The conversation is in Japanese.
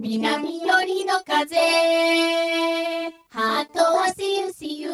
南寄りの風ハートはしゆしゆ